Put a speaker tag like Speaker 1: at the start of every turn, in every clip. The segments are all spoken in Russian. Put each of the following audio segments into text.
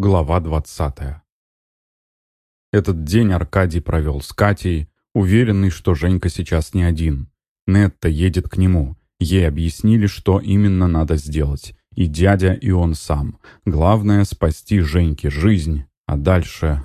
Speaker 1: Глава 20. Этот день Аркадий провел с Катей, уверенный, что Женька сейчас не один. Нетта едет к нему. Ей объяснили, что именно надо сделать. И дядя, и он сам. Главное — спасти Женьке жизнь. А дальше...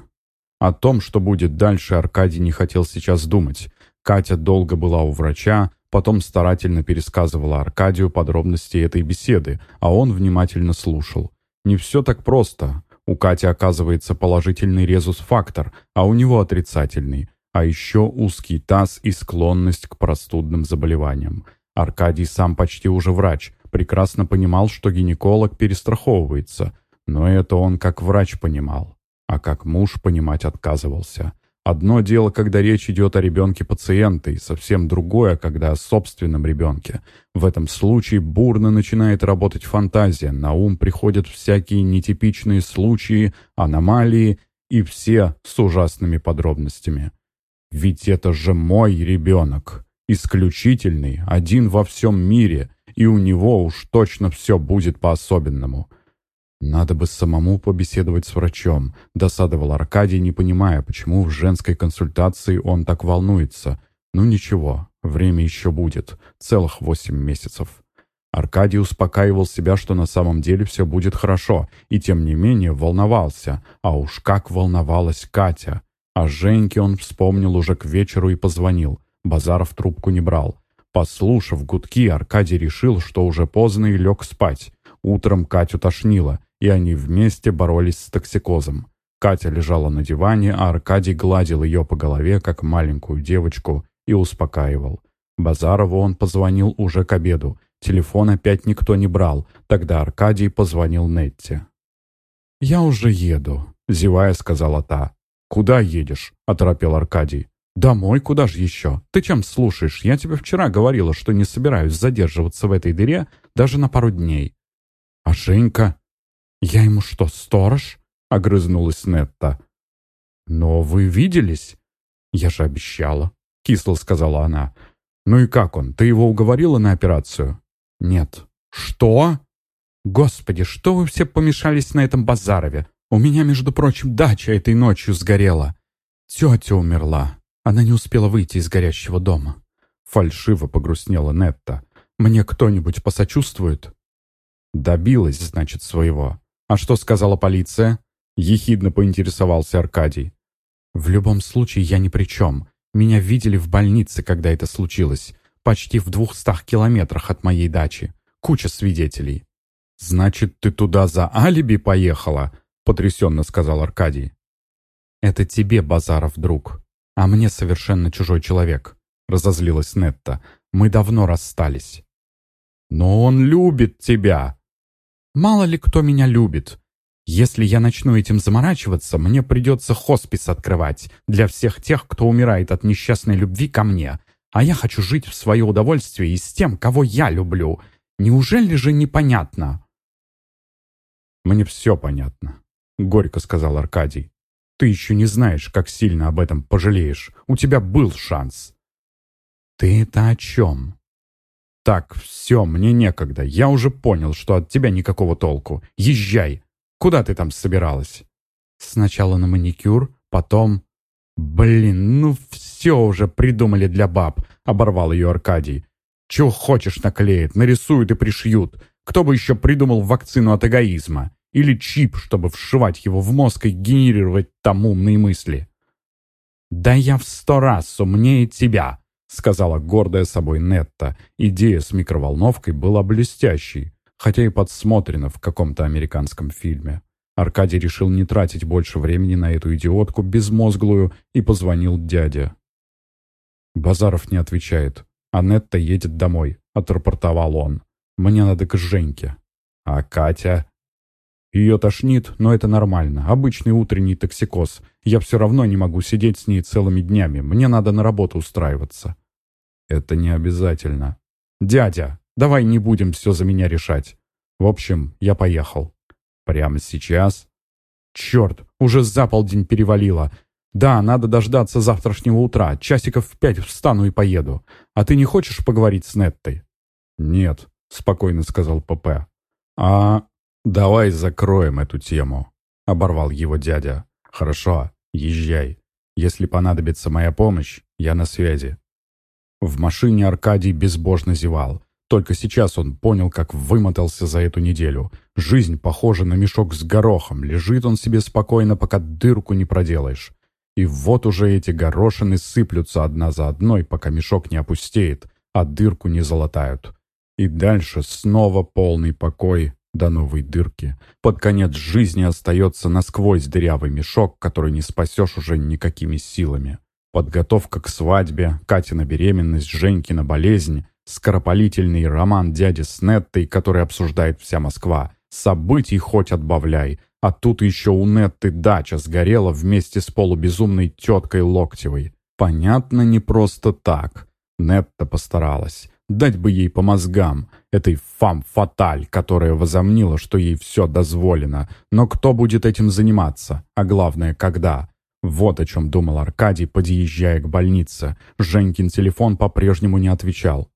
Speaker 1: О том, что будет дальше, Аркадий не хотел сейчас думать. Катя долго была у врача, потом старательно пересказывала Аркадию подробности этой беседы, а он внимательно слушал. Не все так просто. У Кати оказывается положительный резус-фактор, а у него отрицательный. А еще узкий таз и склонность к простудным заболеваниям. Аркадий сам почти уже врач, прекрасно понимал, что гинеколог перестраховывается. Но это он как врач понимал, а как муж понимать отказывался. Одно дело, когда речь идет о ребенке пациента, и совсем другое, когда о собственном ребенке. В этом случае бурно начинает работать фантазия, на ум приходят всякие нетипичные случаи, аномалии и все с ужасными подробностями. Ведь это же мой ребенок, исключительный, один во всем мире, и у него уж точно все будет по-особенному. «Надо бы самому побеседовать с врачом», — досадовал Аркадий, не понимая, почему в женской консультации он так волнуется. «Ну ничего, время еще будет. Целых восемь месяцев». Аркадий успокаивал себя, что на самом деле все будет хорошо, и тем не менее волновался. А уж как волновалась Катя. О Женьке он вспомнил уже к вечеру и позвонил. Базаров трубку не брал. Послушав гудки, Аркадий решил, что уже поздно и лег спать. Утром Катю тошнило, и они вместе боролись с токсикозом. Катя лежала на диване, а Аркадий гладил ее по голове, как маленькую девочку, и успокаивал. Базарову он позвонил уже к обеду. Телефон опять никто не брал. Тогда Аркадий позвонил Нетте. «Я уже еду», — зевая сказала та. «Куда едешь?» — оторопел Аркадий. «Домой? Куда же еще? Ты чем слушаешь? Я тебе вчера говорила, что не собираюсь задерживаться в этой дыре даже на пару дней». «А Женька?» «Я ему что, сторож?» — огрызнулась Нетта. «Но вы виделись?» «Я же обещала», — кисло сказала она. «Ну и как он? Ты его уговорила на операцию?» «Нет». «Что?» «Господи, что вы все помешались на этом Базарове? У меня, между прочим, дача этой ночью сгорела. Тетя умерла. Она не успела выйти из горящего дома». Фальшиво погрустнела Нетта. «Мне кто-нибудь посочувствует?» «Добилась, значит, своего. «А что сказала полиция?» — ехидно поинтересовался Аркадий. «В любом случае я ни при чем. Меня видели в больнице, когда это случилось. Почти в двухстах километрах от моей дачи. Куча свидетелей». «Значит, ты туда за алиби поехала?» — потрясенно сказал Аркадий. «Это тебе, Базаров, друг, а мне совершенно чужой человек», — разозлилась Нетта. «Мы давно расстались». «Но он любит тебя!» Мало ли кто меня любит. Если я начну этим заморачиваться, мне придется хоспис открывать для всех тех, кто умирает от несчастной любви ко мне. А я хочу жить в свое удовольствие и с тем, кого я люблю. Неужели же непонятно?» «Мне все понятно», — горько сказал Аркадий. «Ты еще не знаешь, как сильно об этом пожалеешь. У тебя был шанс». «Ты это о чем?» «Так, все, мне некогда. Я уже понял, что от тебя никакого толку. Езжай. Куда ты там собиралась?» «Сначала на маникюр, потом...» «Блин, ну все уже придумали для баб», — оборвал ее Аркадий. «Чего хочешь наклеят, нарисуют и пришьют. Кто бы еще придумал вакцину от эгоизма? Или чип, чтобы вшивать его в мозг и генерировать там умные мысли?» «Да я в сто раз умнее тебя», сказала гордая собой Нетта. Идея с микроволновкой была блестящей, хотя и подсмотрена в каком-то американском фильме. Аркадий решил не тратить больше времени на эту идиотку безмозглую и позвонил дяде. Базаров не отвечает. А Нетта едет домой, отрапортовал он. Мне надо к Женьке. А Катя? Ее тошнит, но это нормально. Обычный утренний токсикоз. Я все равно не могу сидеть с ней целыми днями. Мне надо на работу устраиваться. Это не обязательно. Дядя, давай не будем все за меня решать. В общем, я поехал. Прямо сейчас? Черт, уже за полдень перевалило. Да, надо дождаться завтрашнего утра. Часиков в пять встану и поеду. А ты не хочешь поговорить с Неттой? Нет, спокойно сказал ПП. А давай закроем эту тему. — оборвал его дядя. «Хорошо, езжай. Если понадобится моя помощь, я на связи». В машине Аркадий безбожно зевал. Только сейчас он понял, как вымотался за эту неделю. Жизнь похожа на мешок с горохом. Лежит он себе спокойно, пока дырку не проделаешь. И вот уже эти горошины сыплются одна за одной, пока мешок не опустеет, а дырку не залатают. И дальше снова полный покой до новой дырки. Под конец жизни остается насквозь дырявый мешок, который не спасешь уже никакими силами. Подготовка к свадьбе, Катина беременность, Женькина болезнь, скоропалительный роман дяди с Неттой, который обсуждает вся Москва. Событий хоть отбавляй. А тут еще у Нетты дача сгорела вместе с полубезумной теткой Локтевой. Понятно, не просто так. Нетта постаралась. Дать бы ей по мозгам, этой фам-фаталь, которая возомнила, что ей все дозволено. Но кто будет этим заниматься? А главное, когда? Вот о чем думал Аркадий, подъезжая к больнице. Женькин телефон по-прежнему не отвечал.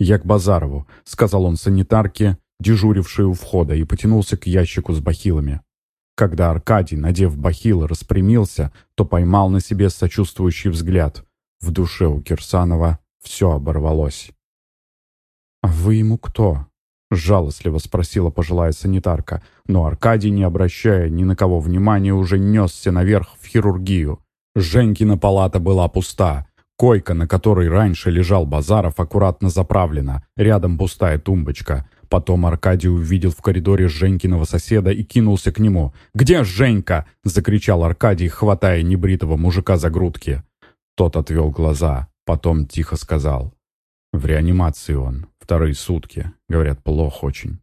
Speaker 1: «Я к Базарову», — сказал он санитарке, дежурившей у входа, и потянулся к ящику с бахилами. Когда Аркадий, надев бахилы, распрямился, то поймал на себе сочувствующий взгляд. В душе у Кирсанова все оборвалось. «А вы ему кто?» — жалостливо спросила пожилая санитарка, но Аркадий, не обращая ни на кого внимания, уже несся наверх в хирургию. Женькина палата была пуста. Койка, на которой раньше лежал Базаров, аккуратно заправлена. Рядом пустая тумбочка. Потом Аркадий увидел в коридоре Женькиного соседа и кинулся к нему. «Где Женька?» — закричал Аркадий, хватая небритого мужика за грудки. Тот отвел глаза, потом тихо сказал. «В реанимации он. Вторые сутки. Говорят, плохо очень».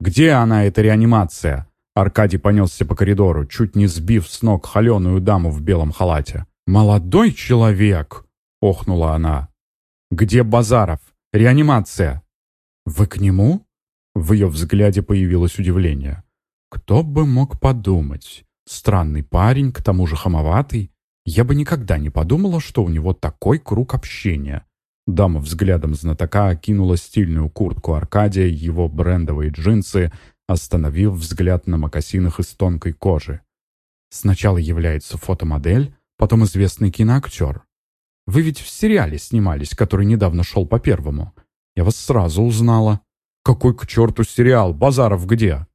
Speaker 1: «Где она, эта реанимация?» Аркадий понесся по коридору, чуть не сбив с ног холеную даму в белом халате. «Молодой человек!» — охнула она. «Где Базаров? Реанимация!» «Вы к нему?» В ее взгляде появилось удивление. «Кто бы мог подумать? Странный парень, к тому же хамоватый. Я бы никогда не подумала, что у него такой круг общения». Дама взглядом знатока окинула стильную куртку Аркадия, его брендовые джинсы, остановив взгляд на мокасинах из тонкой кожи. Сначала является фотомодель, потом известный киноактер. Вы ведь в сериале снимались, который недавно шел по первому. Я вас сразу узнала. Какой к черту сериал? Базаров где?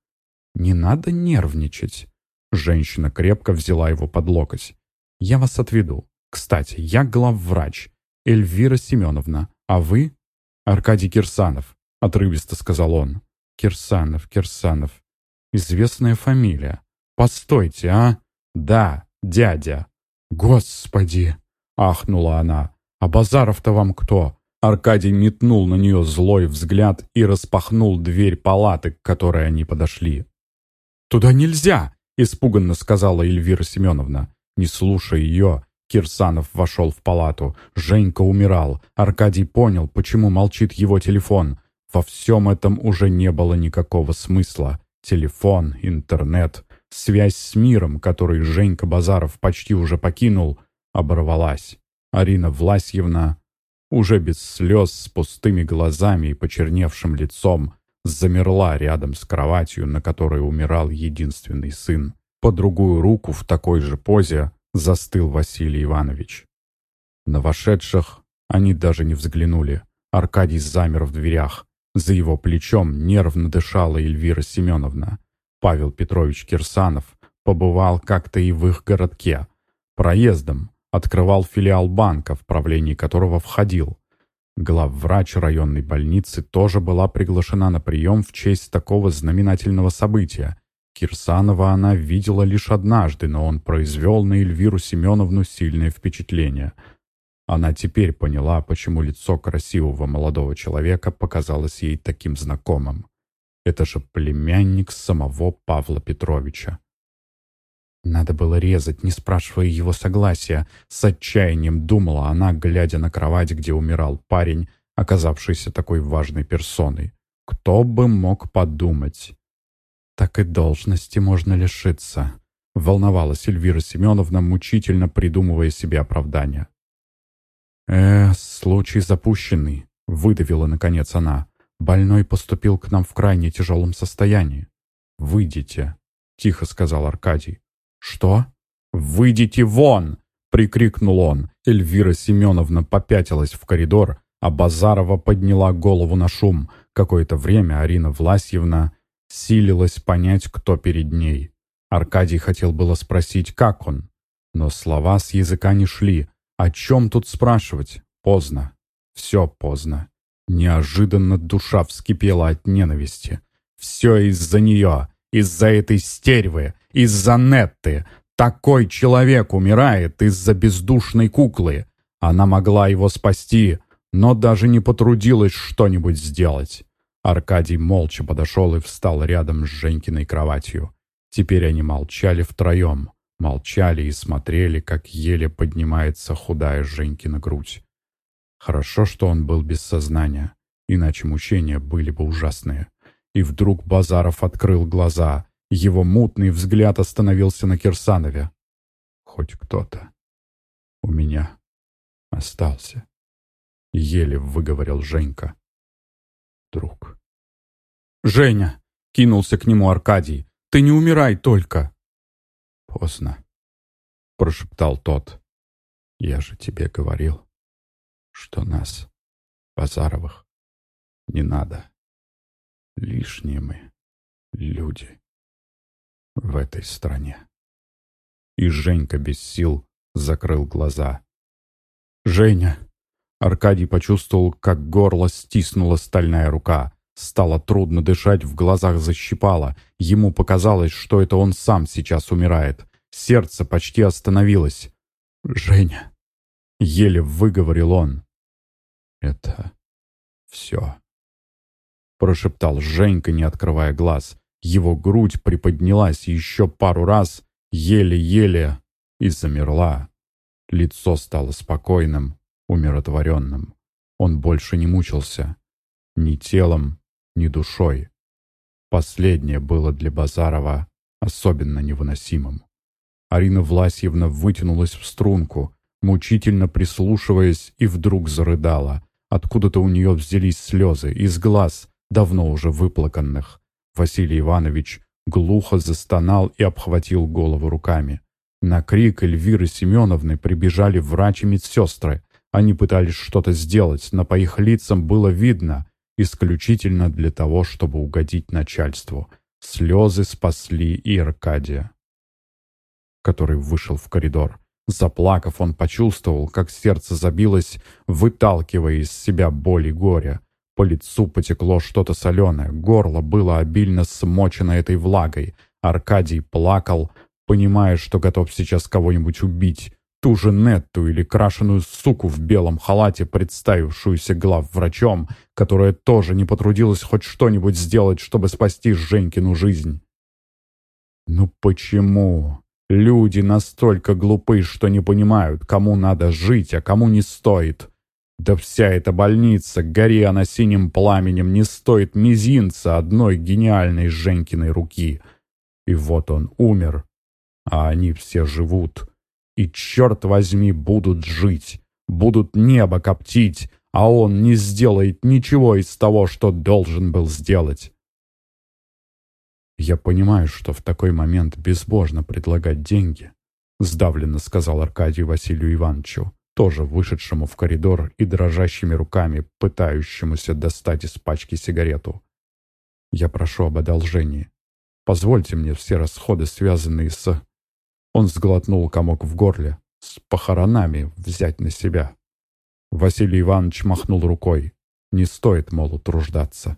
Speaker 1: Не надо нервничать. Женщина крепко взяла его под локоть. Я вас отведу. Кстати, я главврач. Эльвира Семеновна. А вы? Аркадий Кирсанов. Отрывисто сказал он. Кирсанов, Кирсанов. Известная фамилия. Постойте, а? Да, дядя. «Господи!» — ахнула она. «А Базаров-то вам кто?» Аркадий метнул на нее злой взгляд и распахнул дверь палаты, к которой они подошли. «Туда нельзя!» — испуганно сказала Эльвира Семеновна. Не слушая ее, Кирсанов вошел в палату. Женька умирал. Аркадий понял, почему молчит его телефон. Во всем этом уже не было никакого смысла. Телефон, интернет, Связь с миром, который Женька Базаров почти уже покинул, оборвалась. Арина Власьевна, уже без слез, с пустыми глазами и почерневшим лицом, замерла рядом с кроватью, на которой умирал единственный сын. По другую руку в такой же позе застыл Василий Иванович. На вошедших они даже не взглянули. Аркадий замер в дверях. За его плечом нервно дышала Эльвира Семеновна. Павел Петрович Кирсанов побывал как-то и в их городке. Проездом открывал филиал банка, в правлении которого входил. Главврач районной больницы тоже была приглашена на прием в честь такого знаменательного события. Кирсанова она видела лишь однажды, но он произвел на Эльвиру Семеновну сильное впечатление. Она теперь поняла, почему лицо красивого молодого человека показалось ей таким знакомым. Это же племянник самого Павла Петровича. Надо было резать, не спрашивая его согласия. С отчаянием думала она, глядя на кровать, где умирал парень, оказавшийся такой важной персоной. Кто бы мог подумать? Так и должности можно лишиться. Волновалась Эльвира Семеновна, мучительно придумывая себе оправдание. «Э, случай запущенный», — выдавила наконец она. Больной поступил к нам в крайне тяжелом состоянии. Выйдите». — тихо сказал Аркадий. «Что? Выйдите вон!» — прикрикнул он. Эльвира Семеновна попятилась в коридор, а Базарова подняла голову на шум. Какое-то время Арина Власьевна силилась понять, кто перед ней. Аркадий хотел было спросить, как он, но слова с языка не шли. О чем тут спрашивать? Поздно. Все поздно. Неожиданно душа вскипела от ненависти. Все из-за нее, из-за этой стервы, из-за Нетты. Такой человек умирает из-за бездушной куклы. Она могла его спасти, но даже не потрудилась что-нибудь сделать. Аркадий молча подошел и встал рядом с Женькиной кроватью. Теперь они молчали втроем. Молчали и смотрели, как еле поднимается худая Женькина грудь. Хорошо, что он был без сознания, иначе мучения были бы ужасные. И вдруг Базаров открыл глаза. Его мутный взгляд остановился на Кирсанове. «Хоть кто-то у меня остался», — еле выговорил Женька. «Друг». «Женя!» — кинулся к нему Аркадий. «Ты не умирай только!» «Поздно», — прошептал тот. «Я же тебе говорил, что нас, Базаровых, не надо. Лишние мы люди в этой стране». И Женька без сил закрыл глаза. «Женя!» Аркадий почувствовал, как горло стиснула стальная рука. Стало трудно дышать, в глазах защипало. Ему показалось, что это он сам сейчас умирает. Сердце почти остановилось. «Женя!» — еле выговорил он. «Это все», — прошептал Женька, не открывая глаз. Его грудь приподнялась еще пару раз, еле-еле, и замерла. Лицо стало спокойным, умиротворенным. Он больше не мучился. Ни телом, ни душой. Последнее было для Базарова особенно невыносимым. Арина Власьевна вытянулась в струнку, мучительно прислушиваясь, и вдруг зарыдала. Откуда-то у нее взялись слезы, из глаз, давно уже выплаканных. Василий Иванович глухо застонал и обхватил голову руками. На крик Эльвиры Семеновны прибежали врачи и медсестры. Они пытались что-то сделать, но по их лицам было видно, исключительно для того, чтобы угодить начальству. Слезы спасли и Аркадия, который вышел в коридор. Заплакав, он почувствовал, как сердце забилось, выталкивая из себя боль и горе. По лицу потекло что-то соленое, горло было обильно смочено этой влагой. Аркадий плакал, понимая, что готов сейчас кого-нибудь убить ту же Нетту или крашеную суку в белом халате, представившуюся главврачом, которая тоже не потрудилась хоть что-нибудь сделать, чтобы спасти Женькину жизнь. Ну почему? Люди настолько глупы, что не понимают, кому надо жить, а кому не стоит. Да вся эта больница, гори она синим пламенем, не стоит мизинца одной гениальной Женькиной руки. И вот он умер, а они все живут и, черт возьми, будут жить, будут небо коптить, а он не сделает ничего из того, что должен был сделать. «Я понимаю, что в такой момент безбожно предлагать деньги», сдавленно сказал Аркадий Василию Ивановичу, тоже вышедшему в коридор и дрожащими руками пытающемуся достать из пачки сигарету. «Я прошу об одолжении. Позвольте мне все расходы, связанные с...» Он сглотнул комок в горле. С похоронами взять на себя. Василий Иванович махнул рукой. Не стоит, мол, утруждаться.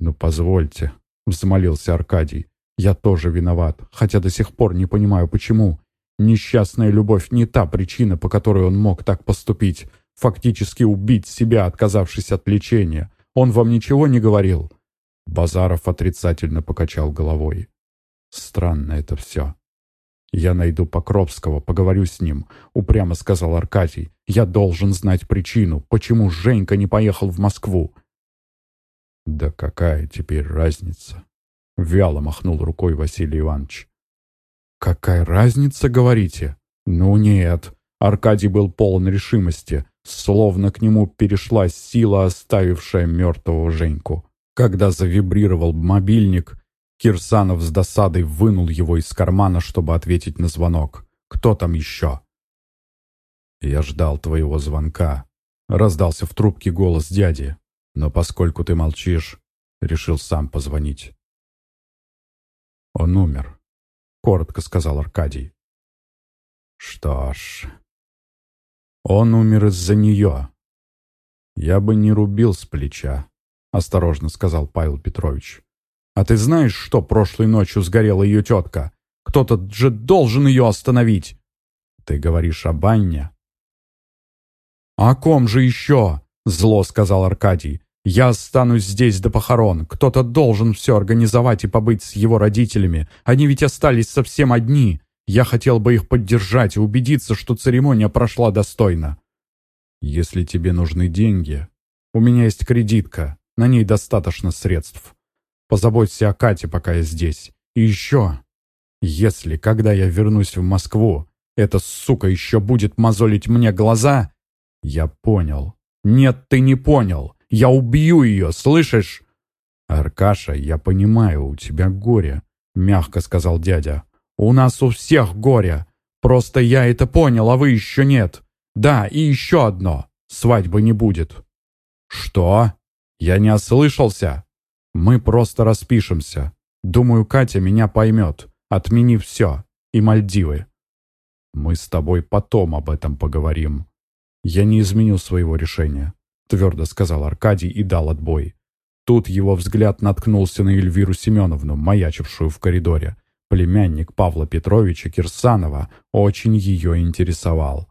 Speaker 1: «Ну, позвольте», — взмолился Аркадий. «Я тоже виноват, хотя до сих пор не понимаю, почему. Несчастная любовь не та причина, по которой он мог так поступить, фактически убить себя, отказавшись от лечения. Он вам ничего не говорил?» Базаров отрицательно покачал головой. «Странно это все. «Я найду Покровского, поговорю с ним», — упрямо сказал Аркадий. «Я должен знать причину, почему Женька не поехал в Москву». «Да какая теперь разница?» — вяло махнул рукой Василий Иванович. «Какая разница, говорите?» «Ну нет». Аркадий был полон решимости, словно к нему перешла сила, оставившая мертвого Женьку. Когда завибрировал мобильник, Кирсанов с досадой вынул его из кармана, чтобы ответить на звонок. «Кто там еще?» «Я ждал твоего звонка», — раздался в трубке голос дяди. «Но поскольку ты молчишь, решил сам позвонить». «Он умер», — коротко сказал Аркадий. «Что ж...» «Он умер из-за нее». «Я бы не рубил с плеча», — осторожно сказал Павел Петрович. «А ты знаешь, что прошлой ночью сгорела ее тетка? Кто-то же должен ее остановить!» «Ты говоришь об Анне?» «О ком же еще?» — зло сказал Аркадий. «Я останусь здесь до похорон. Кто-то должен все организовать и побыть с его родителями. Они ведь остались совсем одни. Я хотел бы их поддержать и убедиться, что церемония прошла достойно». «Если тебе нужны деньги, у меня есть кредитка. На ней достаточно средств. Позаботься о Кате, пока я здесь. И еще, если, когда я вернусь в Москву, эта сука еще будет мозолить мне глаза, я понял. Нет, ты не понял. Я убью ее, слышишь? Аркаша, я понимаю, у тебя горе, мягко сказал дядя. У нас у всех горе. Просто я это понял, а вы еще нет. Да, и еще одно. Свадьбы не будет. Что? Я не ослышался? Мы просто распишемся. Думаю, Катя меня поймет, отменив все. И Мальдивы. Мы с тобой потом об этом поговорим. Я не изменил своего решения, твердо сказал Аркадий и дал отбой. Тут его взгляд наткнулся на Эльвиру Семеновну, маячившую в коридоре. Племянник Павла Петровича Кирсанова очень ее интересовал.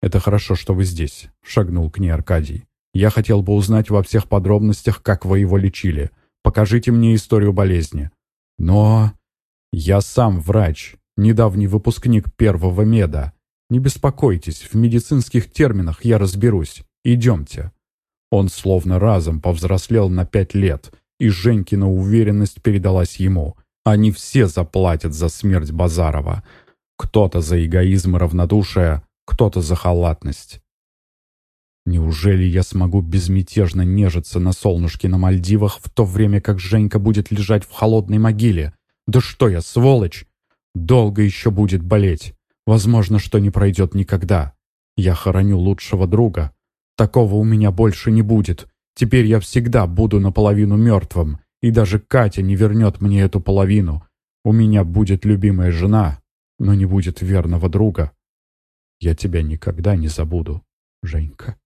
Speaker 1: «Это хорошо, что вы здесь», — шагнул к ней Аркадий. Я хотел бы узнать во всех подробностях, как вы его лечили. Покажите мне историю болезни. Но я сам врач, недавний выпускник первого меда. Не беспокойтесь, в медицинских терминах я разберусь. Идемте». Он словно разом повзрослел на пять лет, и Женькина уверенность передалась ему. Они все заплатят за смерть Базарова. Кто-то за эгоизм и равнодушие, кто-то за халатность. Неужели я смогу безмятежно нежиться на солнышке на Мальдивах, в то время как Женька будет лежать в холодной могиле? Да что я, сволочь! Долго еще будет болеть. Возможно, что не пройдет никогда. Я хороню лучшего друга. Такого у меня больше не будет. Теперь я всегда буду наполовину мертвым, и даже Катя не вернет мне эту половину. У меня будет любимая жена, но не будет верного друга. Я тебя никогда не забуду, Женька.